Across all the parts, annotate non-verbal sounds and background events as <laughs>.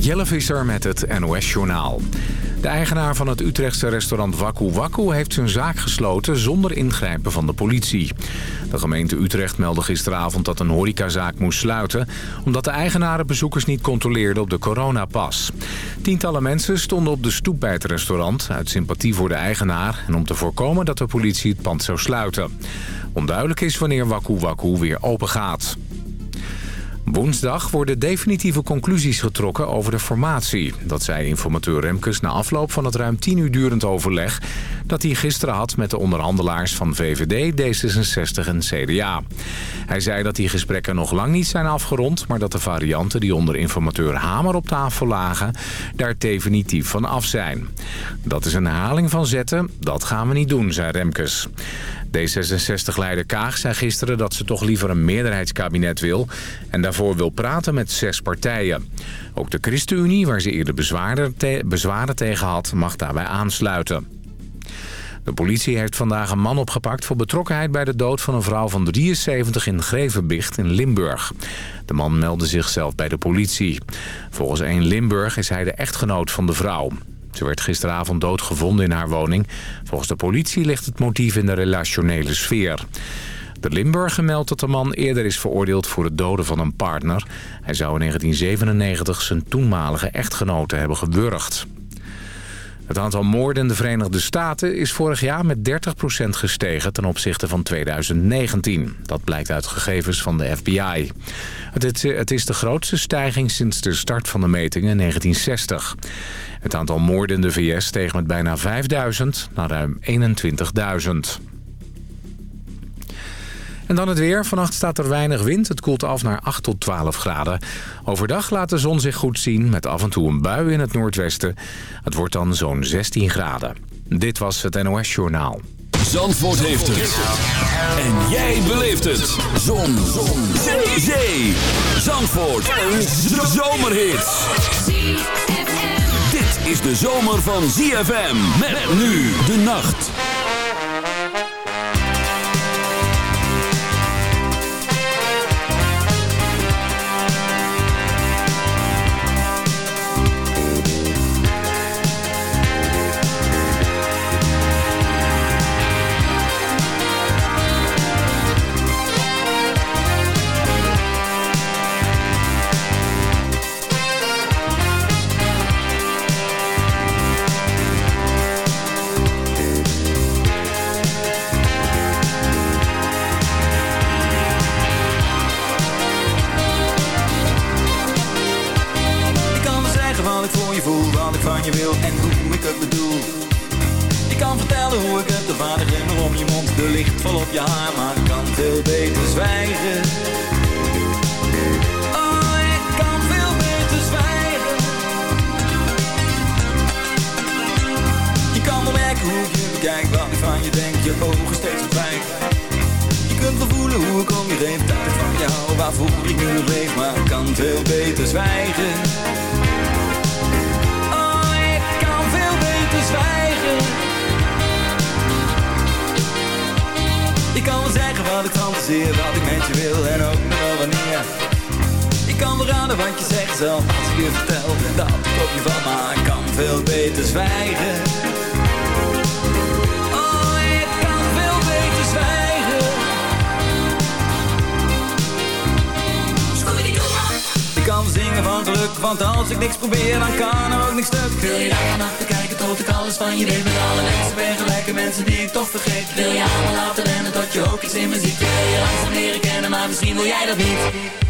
Jelle Visser met het NOS-journaal. De eigenaar van het Utrechtse restaurant Waku Waku heeft zijn zaak gesloten zonder ingrijpen van de politie. De gemeente Utrecht meldde gisteravond dat een horecazaak moest sluiten... omdat de eigenaren bezoekers niet controleerden op de coronapas. Tientallen mensen stonden op de stoep bij het restaurant... uit sympathie voor de eigenaar en om te voorkomen dat de politie het pand zou sluiten. Onduidelijk is wanneer Waku Waku weer open gaat. Woensdag worden definitieve conclusies getrokken over de formatie. Dat zei informateur Remkes na afloop van het ruim 10 uur durend overleg... dat hij gisteren had met de onderhandelaars van VVD, D66 en CDA. Hij zei dat die gesprekken nog lang niet zijn afgerond... maar dat de varianten die onder informateur Hamer op tafel lagen... daar definitief van af zijn. Dat is een herhaling van zetten, dat gaan we niet doen, zei Remkes. D66-leider Kaag zei gisteren dat ze toch liever een meerderheidskabinet wil... en daarvoor wil praten met zes partijen. Ook de ChristenUnie, waar ze eerder bezwaren, te bezwaren tegen had, mag daarbij aansluiten. De politie heeft vandaag een man opgepakt voor betrokkenheid bij de dood van een vrouw van 73 in Grevenbicht in Limburg. De man meldde zichzelf bij de politie. Volgens 1 Limburg is hij de echtgenoot van de vrouw. Ze werd gisteravond doodgevonden in haar woning. Volgens de politie ligt het motief in de relationele sfeer. De Limburger meldt dat de man eerder is veroordeeld voor het doden van een partner. Hij zou in 1997 zijn toenmalige echtgenote hebben gewurgd. Het aantal moorden in de Verenigde Staten is vorig jaar met 30% gestegen ten opzichte van 2019. Dat blijkt uit gegevens van de FBI. Het is de grootste stijging sinds de start van de metingen in 1960. Het aantal moorden in de VS steeg met bijna 5000 naar ruim 21.000. En dan het weer. Vannacht staat er weinig wind. Het koelt af naar 8 tot 12 graden. Overdag laat de zon zich goed zien met af en toe een bui in het noordwesten. Het wordt dan zo'n 16 graden. Dit was het NOS Journaal. Zandvoort heeft het. En jij beleeft het. Zon. zon. Zee. Zee. Zandvoort. Een zomerhit. Dit is de zomer van ZFM. Met nu de nacht. Want als ik niks probeer, dan kan er ook niks stuk. Wil je daar vannacht kijken tot ik alles van je weet? Met alle mensen ben gelijke mensen die ik toch vergeet. Wil je allemaal laten rennen tot je ook iets in me ziet? Wil je langzaam leren kennen, maar misschien wil jij dat niet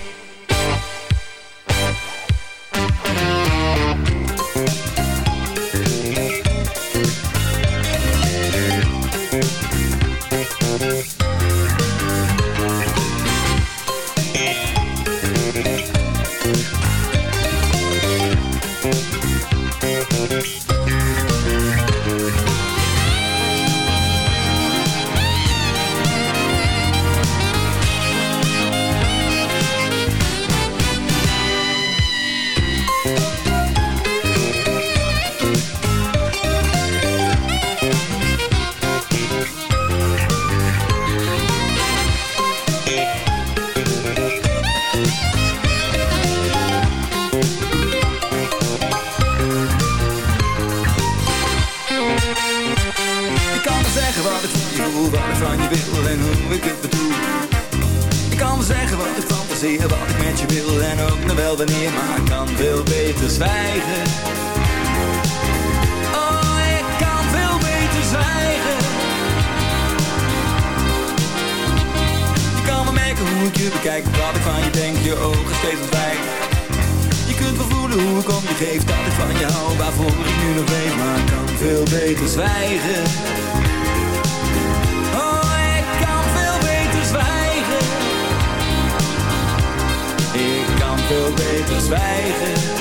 zwijgen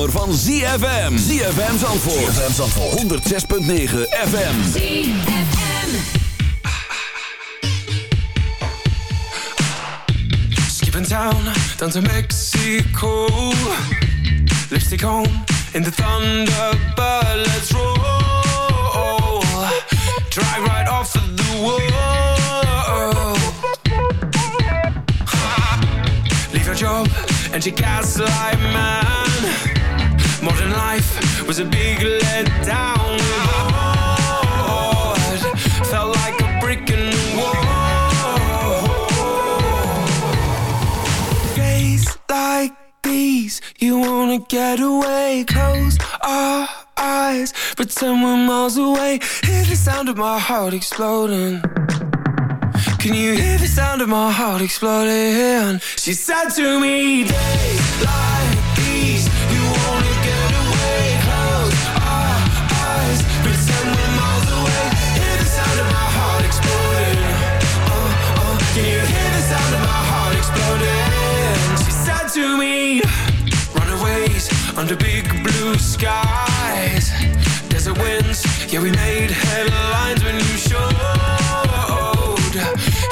zomer van ZFM. ZFM Zandvoort. ZFM Zandvoort. 106.9 FM. ZFM. Skipping down, down to Mexico. Lipstick on in the Thunderbird, let's roll. Drive right off of the wall. <laughs> Leave your job and your gaslight man. Modern life was a big letdown. Felt like a brick in the wall. Days like these, you wanna get away. Close our eyes, pretend we're miles away. Hear the sound of my heart exploding. Can you hear the sound of my heart exploding? She said to me, days like under big blue skies. Desert winds, yeah, we made headlines when you showed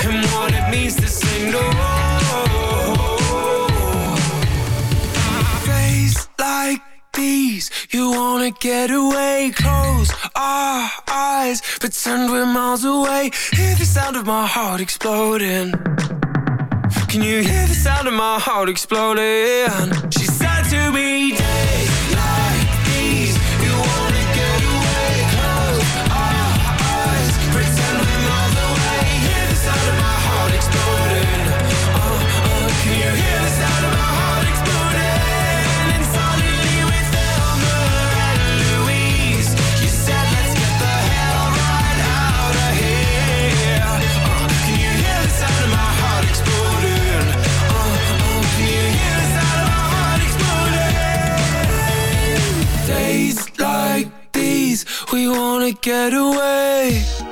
him what it means to say no. Days like these, you wanna get away. Close our eyes, pretend we're miles away. Hear the sound of my heart exploding. Can you hear the sound of my heart exploding? to be dead. We wanna get away.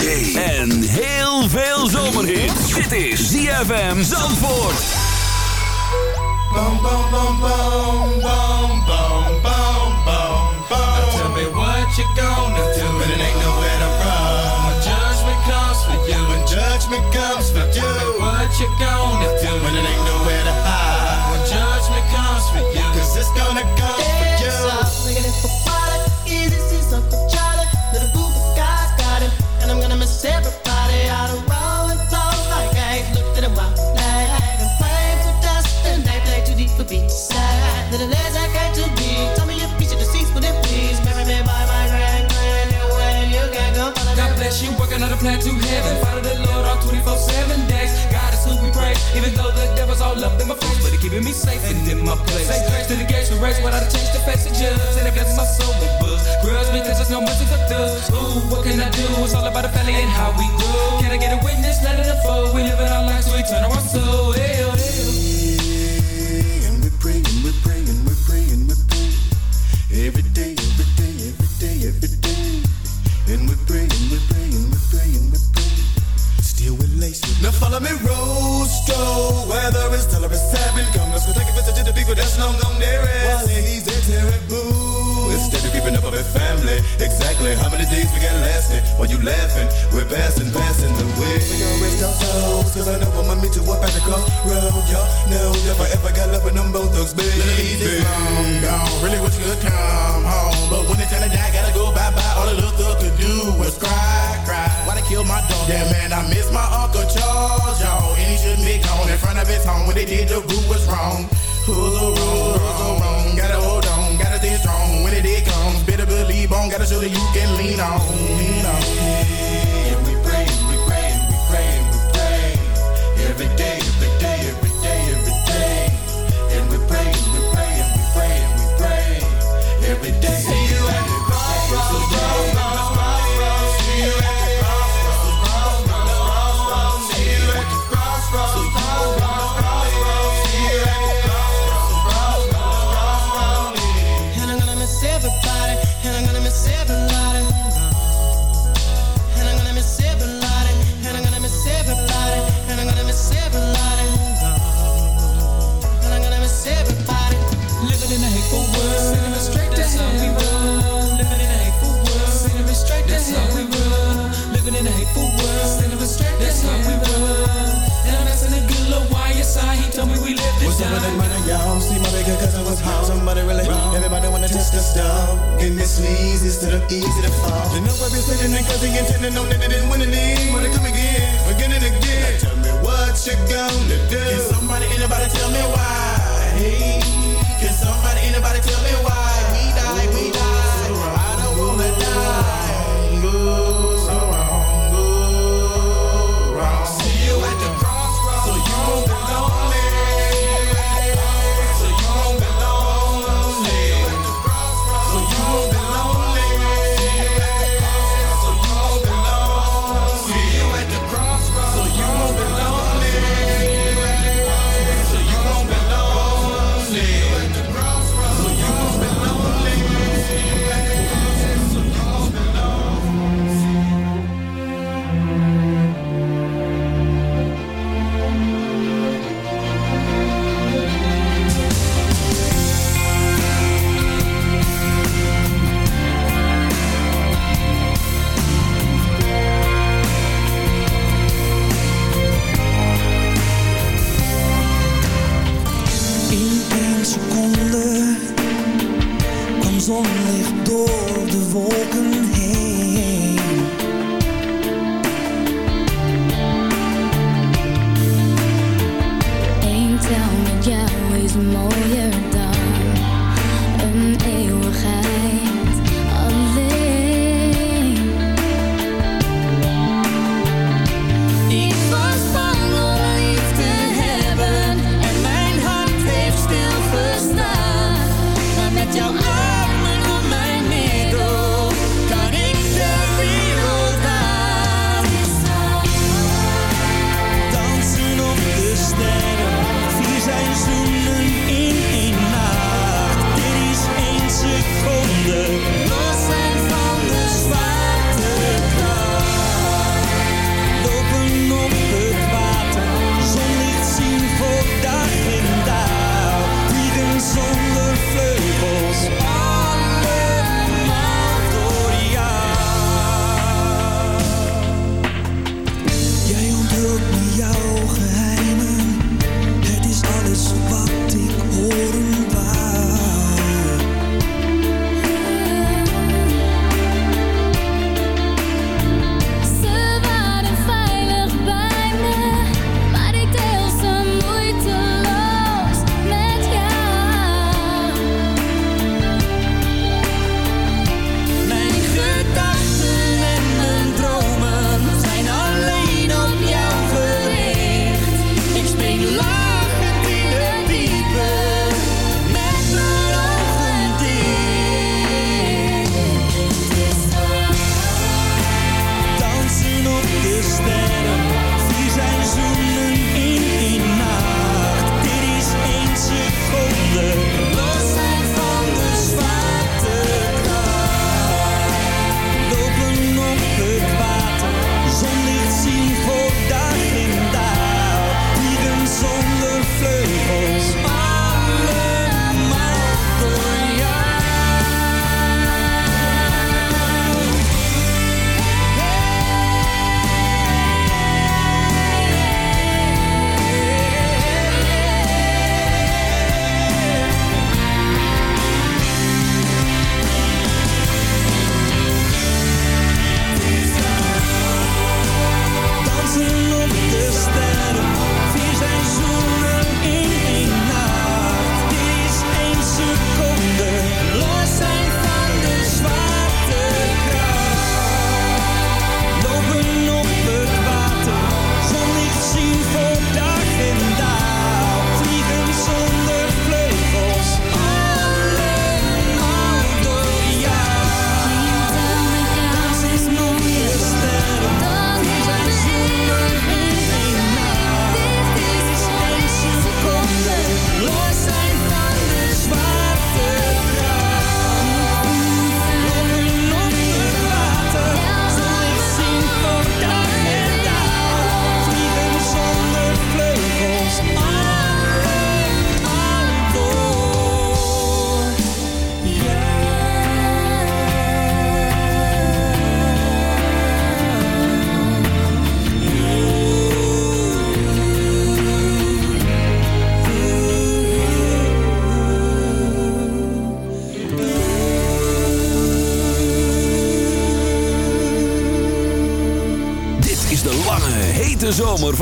Zee en heel veel zomerhit. Dit is ZFM Zandvoort. Bum, bum, bum, bum, bum, bum, bum, bum, bum. Tell me what you gonna do when it ain't nowhere to run. When judgment comes for you, when judgment comes for you. Tell me what you gonna do when it ain't nowhere to hide. When judgment comes for you, cause it's gonna come for you. Plan to heaven. Follow the Lord all 24 7 days. God is who we praise, even though the devil's all up in my face. But he keeping me safe and in my place. Say grace to the gates we race without a change to face the judge. And it blesses my soul with books. Grudge because there's no mercy for thugs. Ooh, what can I do? It's all about the family and how we grow. Can I get a witness? Let it unfold. We live in our lives, so we turn our soul. Hell, oh, hell. And Now follow me, Rosto. Weather is tolerant, seven. Come, let's go take a visit to the people that's long gone there. While ladies, they're terrible. Instead of keeping up with family. Exactly how many days we got lasting? While you laughing, we're passing, passing the way. We gon' rest our souls, cause I know I'ma meet you up at the crossroad. Y'all know if I ever got love with them both thugs, baby. long gone. Really wish you could come Kill my dog? Yeah, man, I miss my Uncle Charles, y'all. And he shouldn't be gone in front of his home. When they did, the root was wrong. Who's so wrong? Who's so wrong? Gotta hold on, gotta stay strong. When it day comes, better believe on. Gotta show that you can lean on. Lean on. And we praying, we praying, we praying, we praying. Every day, every day, every day, every day. And we praying, we praying, we praying, we praying. Every day. Everybody wanna test the stuff. Getting this sneeze instead of easy to fall. You know I've been sitting and cause he intended on that it didn't win any. Wanna come again, again and again. Now tell me what you gonna do. Can somebody, anybody tell me why? Hey, can somebody, anybody tell me why?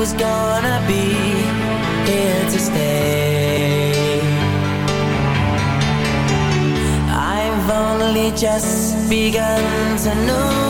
was gonna be here to stay. I've only just begun to know.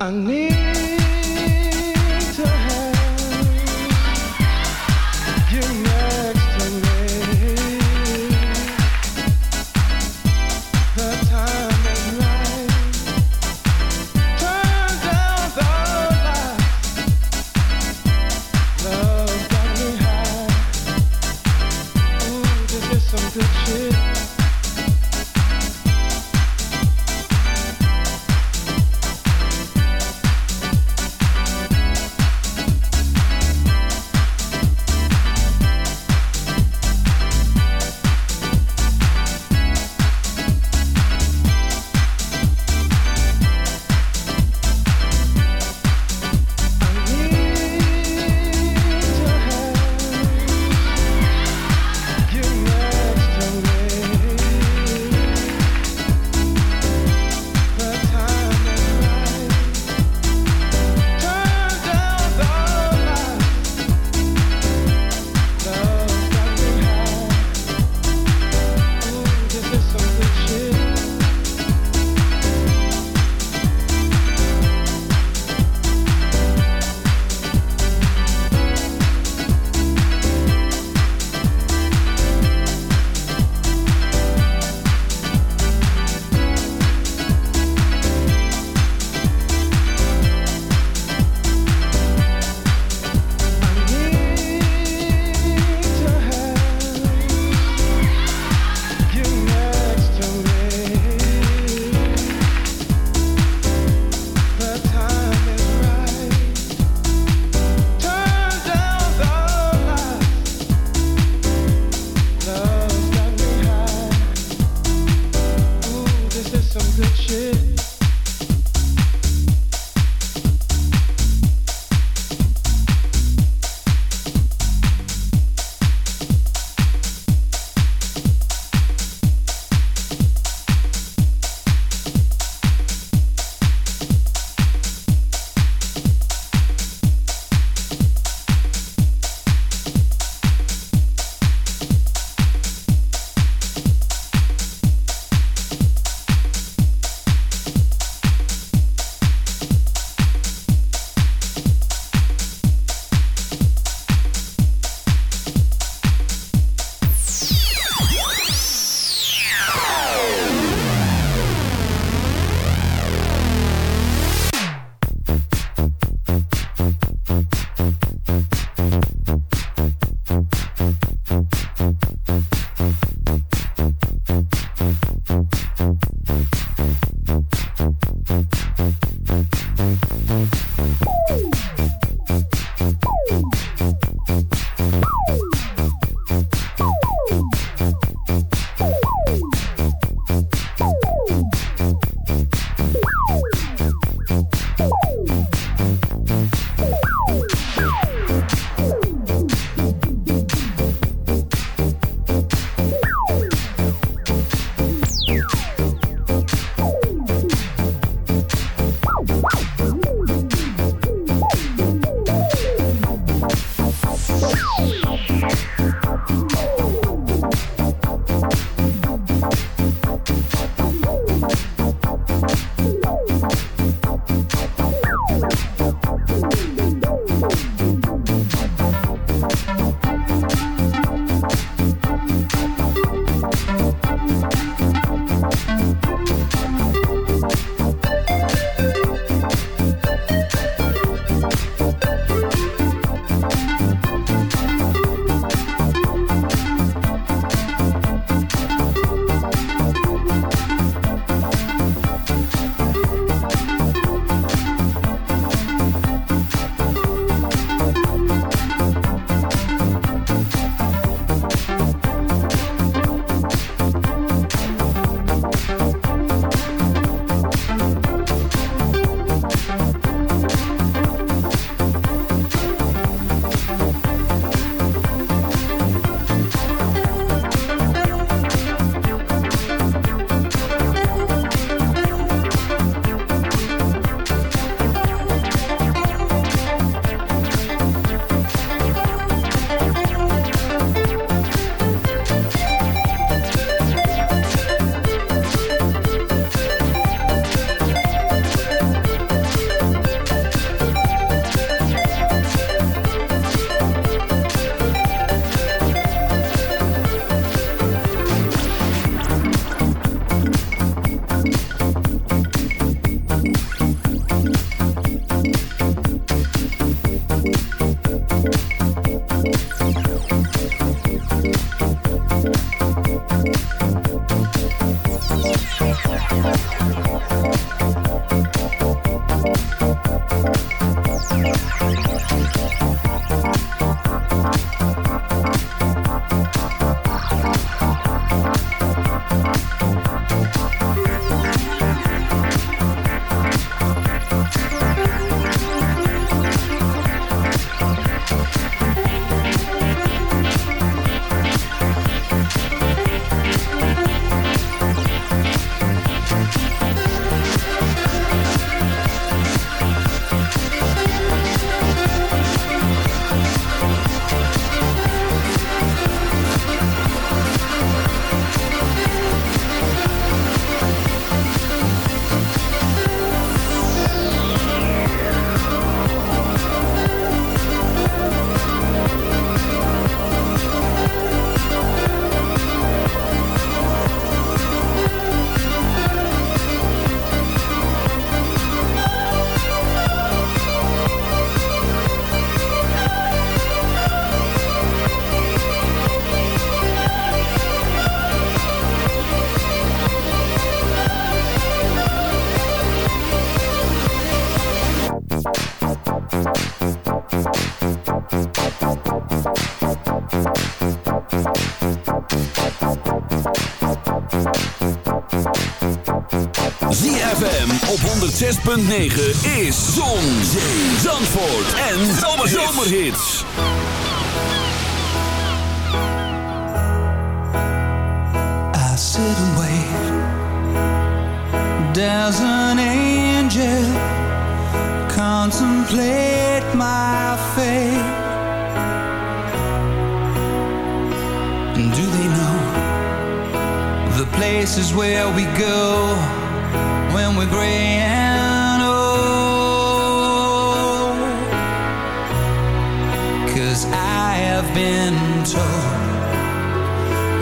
I need 106.9 is Zon, Zee, Zandvoort en Zomerhits. I sit and wait. There's an angel. Contemplate my fate. And do they know the places where we go? when we're gray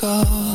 go.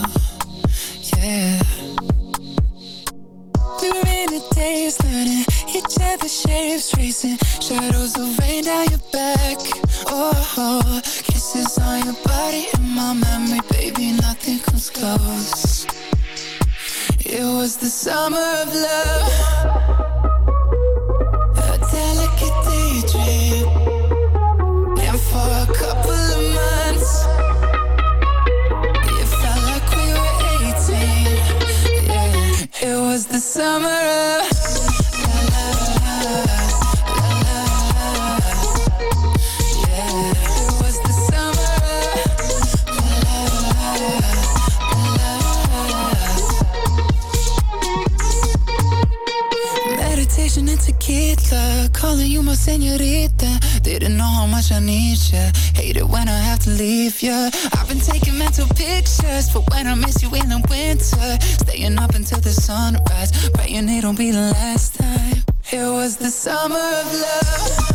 leave. I've been taking mental pictures for when I miss you in the winter. Staying up until the sunrise, praying it'll be the last time. It was the summer of love.